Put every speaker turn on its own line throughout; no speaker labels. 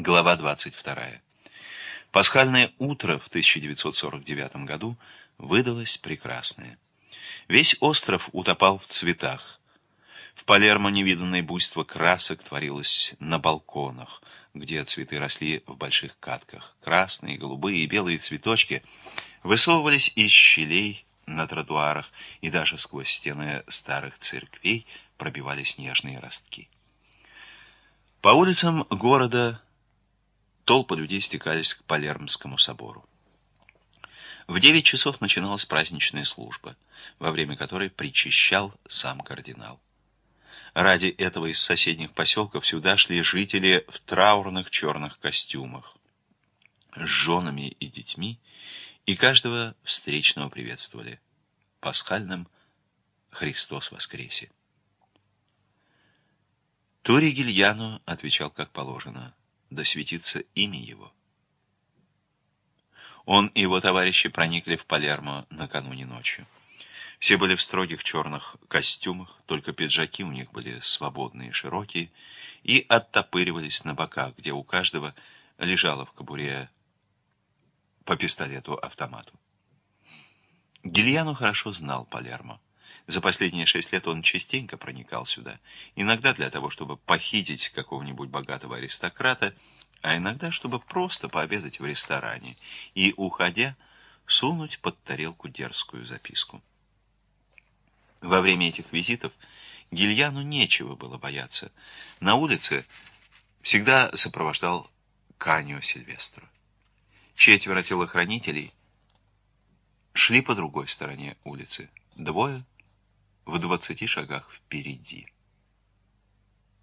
Глава 22. Пасхальное утро в 1949 году выдалось прекрасное. Весь остров утопал в цветах. В Палермо невиданное буйство красок творилось на балконах, где цветы росли в больших катках. Красные, голубые и белые цветочки высовывались из щелей на тротуарах, и даже сквозь стены старых церквей пробивались нежные ростки. По улицам города Толпы людей стекались к Палермскому собору. В девять часов начиналась праздничная служба, во время которой причащал сам кардинал. Ради этого из соседних поселков сюда шли жители в траурных черных костюмах, с женами и детьми, и каждого встречного приветствовали пасхальным «Христос воскресе». Тури Гильяно отвечал как положено – да светится имя его. Он и его товарищи проникли в Палермо накануне ночью. Все были в строгих черных костюмах, только пиджаки у них были свободные, широкие, и оттопыривались на боках, где у каждого лежало в кобуре по пистолету-автомату. Гильяну хорошо знал Палермо. За последние шесть лет он частенько проникал сюда, иногда для того, чтобы похитить какого-нибудь богатого аристократа, а иногда, чтобы просто пообедать в ресторане и, уходя, сунуть под тарелку дерзкую записку. Во время этих визитов Гильяну нечего было бояться. На улице всегда сопровождал Канио Сильвестру. Четверо телохранителей шли по другой стороне улицы. Двое — в двадцати шагах впереди.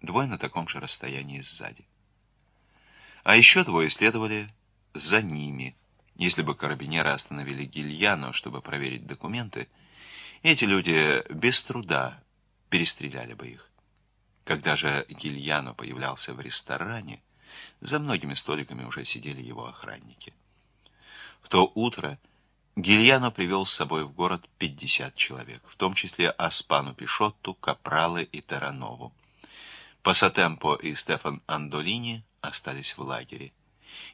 Двое на таком же расстоянии сзади. А еще двое следовали за ними. Если бы карабинеры остановили Гильяно, чтобы проверить документы, эти люди без труда перестреляли бы их. Когда же Гильяно появлялся в ресторане, за многими столиками уже сидели его охранники. В то утро Гильяно привел с собой в город 50 человек, в том числе Аспану Пишотту, Капралы и Таранову. Пассатемпо и Стефан Андолини остались в лагере.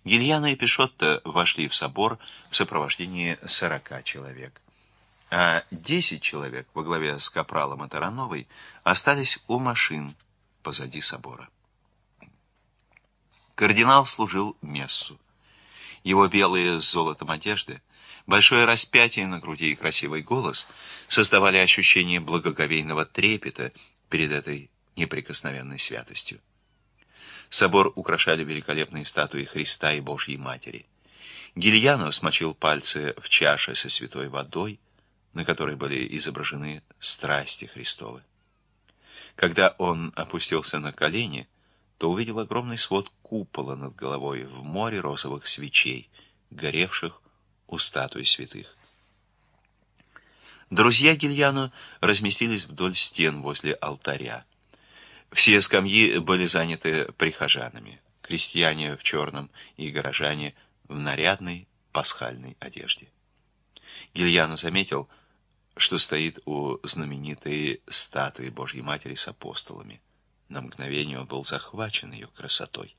Гильяно и Пишотто вошли в собор в сопровождении 40 человек. А 10 человек во главе с Капралом и Тарановой остались у машин позади собора. Кардинал служил мессу. Его белые с золотом одежды Большое распятие на груди и красивый голос создавали ощущение благоговейного трепета перед этой неприкосновенной святостью. Собор украшали великолепные статуи Христа и Божьей Матери. Гильяно смочил пальцы в чаше со святой водой, на которой были изображены страсти Христовы. Когда он опустился на колени, то увидел огромный свод купола над головой в море розовых свечей, горевших у статуи святых. Друзья Гильяно разместились вдоль стен возле алтаря. Все скамьи были заняты прихожанами, крестьяне в черном и горожане в нарядной пасхальной одежде. Гильяно заметил, что стоит у знаменитой статуи Божьей Матери с апостолами. На мгновение он был захвачен ее красотой.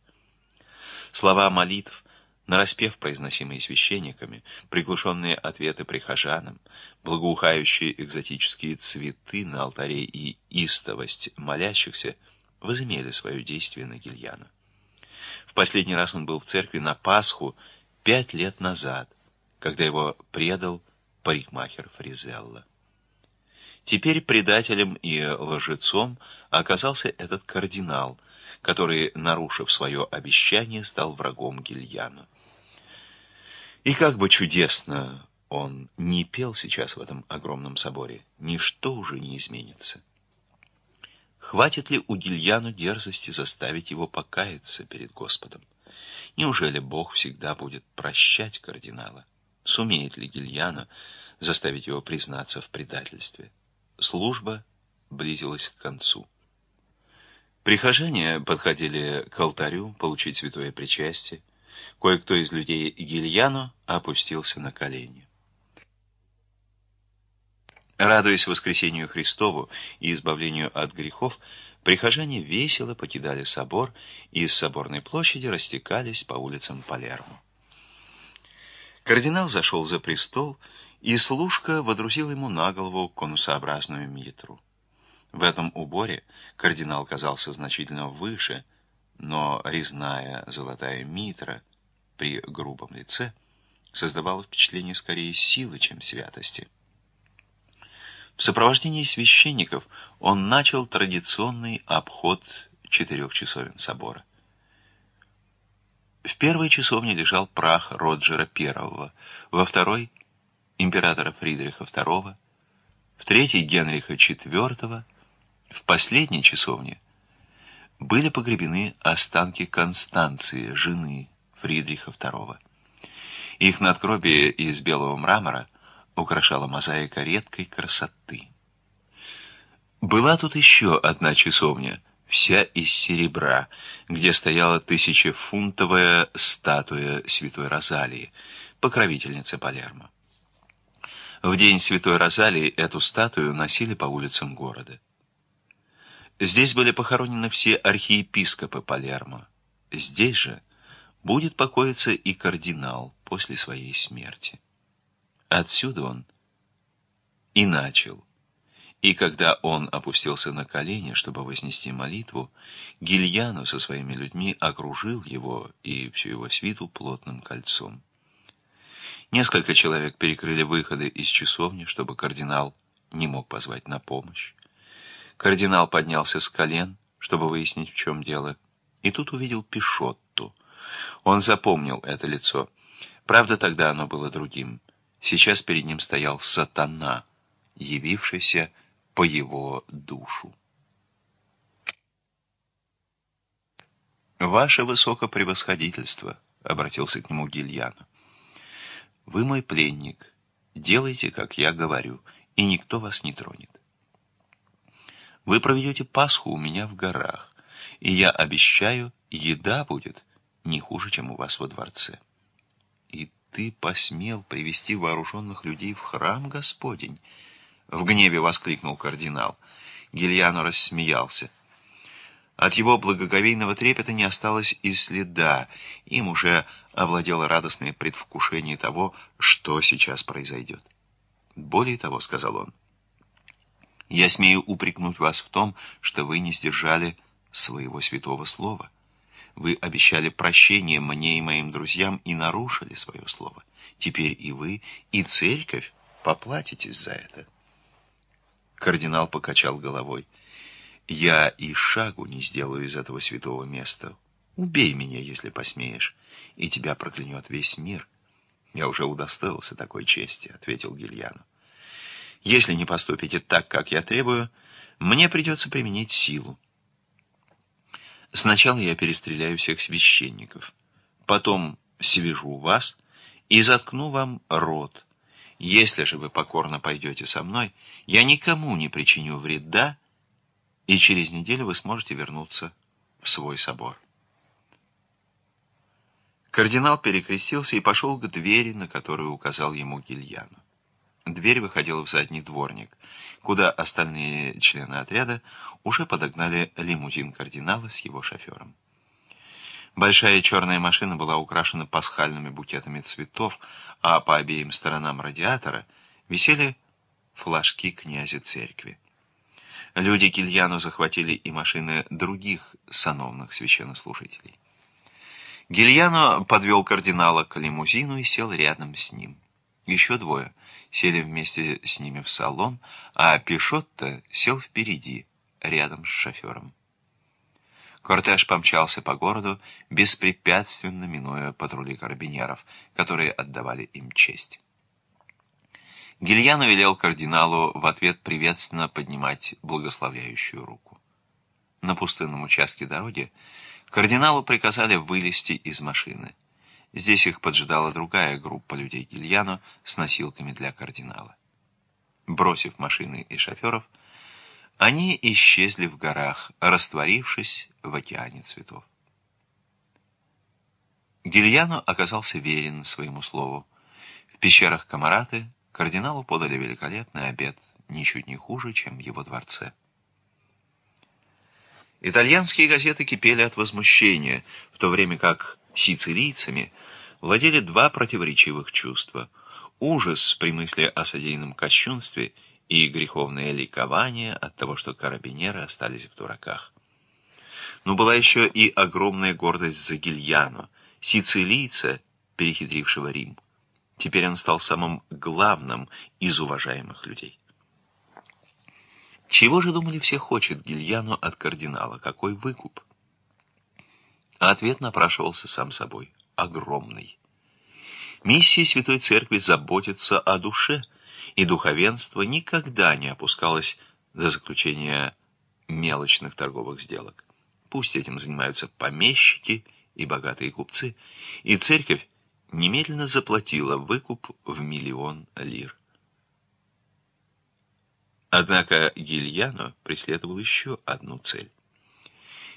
Слова молитв нараспев произносимые священниками, приглушенные ответы прихожанам, благоухающие экзотические цветы на алтаре и истовость молящихся возымели свое действие на Гильяна. В последний раз он был в церкви на Пасху пять лет назад, когда его предал парикмахер Фризелла. Теперь предателем и лжецом оказался этот кардинал, который, нарушив свое обещание, стал врагом Гильяну. И как бы чудесно он не пел сейчас в этом огромном соборе, ничто уже не изменится. Хватит ли у Гильяну дерзости заставить его покаяться перед Господом? Неужели Бог всегда будет прощать кардинала? Сумеет ли Гильяно заставить его признаться в предательстве? Служба близилась к концу. Прихожане подходили к алтарю получить святое причастие. Кое-кто из людей Гильяно опустился на колени. Радуясь воскресению Христову и избавлению от грехов, прихожане весело покидали собор и из соборной площади растекались по улицам Палермо. Кардинал зашел за престол, и служка водрузил ему на голову конусообразную митру. В этом уборе кардинал казался значительно выше, но резная золотая митра при грубом лице создавала впечатление скорее силы, чем святости. В сопровождении священников он начал традиционный обход четырех часовен собора. В первой часовне лежал прах Роджера I, во второй – императора Фридриха II, в третьей – Генриха IV, в последней часовне были погребены останки Констанции, жены Фридриха II. Их надгробие из белого мрамора – украшала мозаика редкой красоты. Была тут еще одна часовня, вся из серебра, где стояла тысячефунтовая статуя святой Розалии, покровительницы Палермо. В день святой Розалии эту статую носили по улицам города. Здесь были похоронены все архиепископы Палермо. Здесь же будет покоиться и кардинал после своей смерти. Отсюда он и начал. И когда он опустился на колени, чтобы вознести молитву, Гильяну со своими людьми окружил его и всю его свиту плотным кольцом. Несколько человек перекрыли выходы из часовни, чтобы кардинал не мог позвать на помощь. Кардинал поднялся с колен, чтобы выяснить, в чем дело, и тут увидел Пишотту. Он запомнил это лицо. Правда, тогда оно было другим. Сейчас перед ним стоял сатана, явившийся по его душу. «Ваше высокопревосходительство», — обратился к нему Гильяну, — «вы мой пленник, делайте, как я говорю, и никто вас не тронет. Вы проведете Пасху у меня в горах, и я обещаю, еда будет не хуже, чем у вас во дворце» ты посмел привести вооруженных людей в храм Господень?» В гневе воскликнул кардинал. Гильяно рассмеялся. От его благоговейного трепета не осталось и следа. Им уже овладело радостное предвкушение того, что сейчас произойдет. «Более того», — сказал он, — «я смею упрекнуть вас в том, что вы не сдержали своего святого слова». Вы обещали прощение мне и моим друзьям и нарушили свое слово. Теперь и вы, и церковь поплатитесь за это. Кардинал покачал головой. Я и шагу не сделаю из этого святого места. Убей меня, если посмеешь, и тебя проклянет весь мир. Я уже удостоился такой чести, ответил Гильяну. Если не поступите так, как я требую, мне придется применить силу. Сначала я перестреляю всех священников, потом свяжу вас и заткну вам рот. Если же вы покорно пойдете со мной, я никому не причиню вреда, и через неделю вы сможете вернуться в свой собор. Кардинал перекрестился и пошел к двери, на которую указал ему Гильяну. Дверь выходила в задний дворник, куда остальные члены отряда уже подогнали лимузин кардинала с его шофером. Большая черная машина была украшена пасхальными букетами цветов, а по обеим сторонам радиатора висели флажки князя церкви. Люди Кильяну захватили и машины других сановных священнослужителей. Гильяно подвел кардинала к лимузину и сел рядом с ним. Еще двое сели вместе с ними в салон, а Пишотто сел впереди, рядом с шофером. Кортеж помчался по городу, беспрепятственно минуя патрули карабинеров, которые отдавали им честь. Гильяно велел кардиналу в ответ приветственно поднимать благословляющую руку. На пустынном участке дороги кардиналу приказали вылезти из машины. Здесь их поджидала другая группа людей Гильяно с носилками для кардинала. Бросив машины и шоферов, они исчезли в горах, растворившись в океане цветов. Гильяно оказался верен своему слову. В пещерах Камараты кардиналу подали великолепный обед, ничуть не хуже, чем в его дворце. Итальянские газеты кипели от возмущения, в то время как сицилийцами владели два противоречивых чувства. Ужас при мысли о содеянном кощунстве и греховное ликование от того, что карабинеры остались в дураках. Но была еще и огромная гордость за Гильяно, сицилийца, перехитрившего Рим. Теперь он стал самым главным из уважаемых людей. Чего же, думали все, хочет Гильяно от кардинала? Какой выкуп? А ответ напрашивался сам собой. Огромный. Миссия Святой Церкви заботиться о душе, и духовенство никогда не опускалось до заключения мелочных торговых сделок. Пусть этим занимаются помещики и богатые купцы, и церковь немедленно заплатила выкуп в миллион лир. Однако Гильяно преследовал еще одну цель.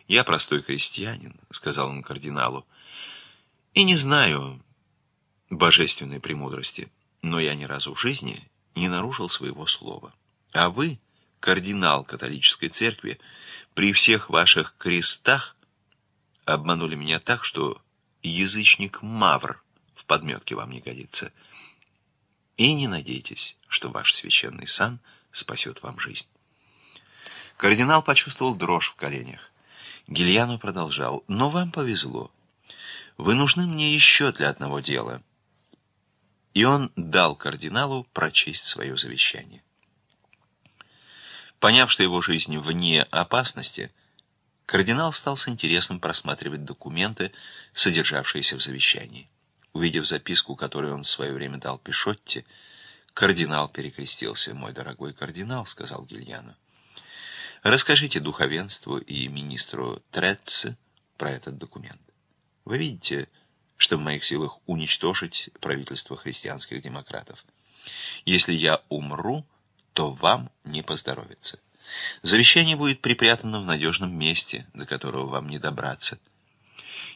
«Я простой крестьянин», — сказал он кардиналу, — «и не знаю божественной премудрости, но я ни разу в жизни не нарушил своего слова. А вы, кардинал католической церкви, при всех ваших крестах обманули меня так, что язычник Мавр в подметке вам не годится. И не надейтесь, что ваш священный сан — спасет вам жизнь. Кардинал почувствовал дрожь в коленях. Гильяно продолжал. «Но вам повезло. Вы нужны мне еще для одного дела». И он дал кардиналу прочесть свое завещание. Поняв, что его жизнь вне опасности, кардинал стал с интересом просматривать документы, содержавшиеся в завещании. Увидев записку, которую он в свое время дал Пишотте, Кардинал перекрестился. «Мой дорогой кардинал», — сказал Гильяно, — «расскажите духовенству и министру Третце про этот документ. Вы видите, что в моих силах уничтожить правительство христианских демократов. Если я умру, то вам не поздоровится. Завещание будет припрятано в надежном месте, до которого вам не добраться.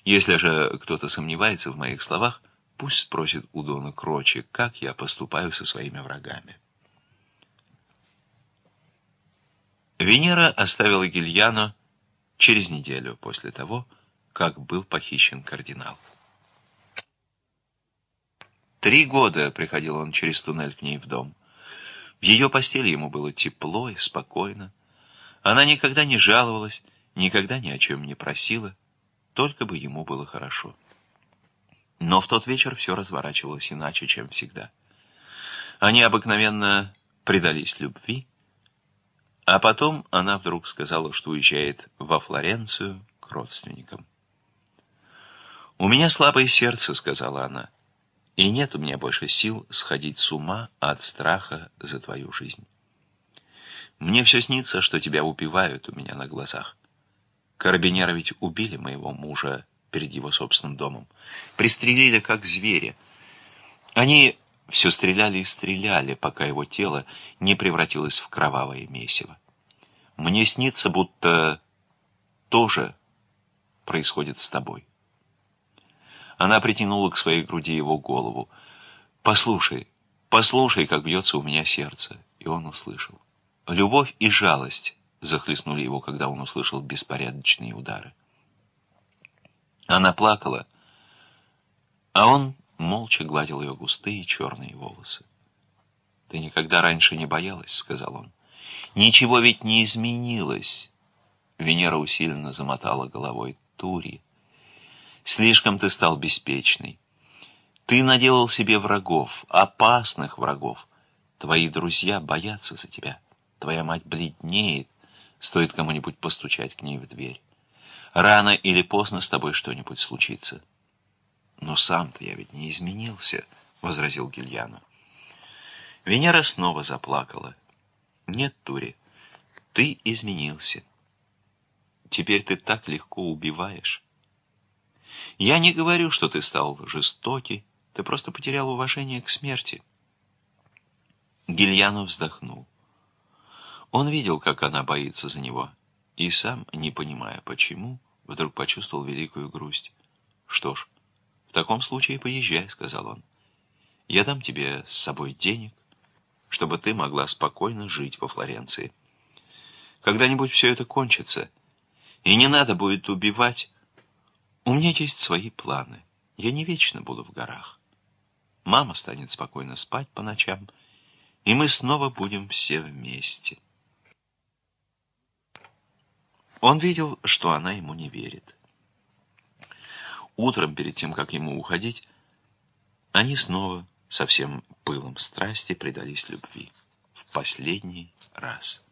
Если же кто-то сомневается в моих словах, Пусть спросит у Дона Крочи, как я поступаю со своими врагами. Венера оставила Гильяно через неделю после того, как был похищен кардинал. Три года приходил он через туннель к ней в дом. В ее постели ему было тепло и спокойно. Она никогда не жаловалась, никогда ни о чем не просила, только бы ему было хорошо. Но в тот вечер все разворачивалось иначе, чем всегда. Они обыкновенно предались любви, а потом она вдруг сказала, что уезжает во Флоренцию к родственникам. «У меня слабое сердце», — сказала она, — «и нет у меня больше сил сходить с ума от страха за твою жизнь. Мне все снится, что тебя убивают у меня на глазах. Карабинеры ведь убили моего мужа перед его собственным домом. Пристрелили, как зверя. Они все стреляли и стреляли, пока его тело не превратилось в кровавое месиво. Мне снится, будто тоже происходит с тобой. Она притянула к своей груди его голову. «Послушай, послушай, как бьется у меня сердце». И он услышал. Любовь и жалость захлестнули его, когда он услышал беспорядочные удары. Она плакала, а он молча гладил ее густые черные волосы. «Ты никогда раньше не боялась», — сказал он. «Ничего ведь не изменилось». Венера усиленно замотала головой. «Тури, слишком ты стал беспечный. Ты наделал себе врагов, опасных врагов. Твои друзья боятся за тебя. Твоя мать бледнеет, стоит кому-нибудь постучать к ней в дверь. Рано или поздно с тобой что-нибудь случится. Но сам-то я ведь не изменился, — возразил Гильяно. Венера снова заплакала. Нет, Тури, ты изменился. Теперь ты так легко убиваешь. Я не говорю, что ты стал жестокий, ты просто потерял уважение к смерти. Гильяно вздохнул. Он видел, как она боится за него, и сам, не понимая почему, вдруг почувствовал великую грусть. «Что ж, в таком случае поезжай», — сказал он. «Я дам тебе с собой денег, чтобы ты могла спокойно жить во Флоренции. Когда-нибудь все это кончится, И не надо будет убивать. У меня есть свои планы. Я не вечно буду в горах. Мама станет спокойно спать по ночам, и мы снова будем все вместе. Он видел, что она ему не верит. Утром, перед тем, как ему уходить, они снова со всем пылом страсти предались любви. В последний раз.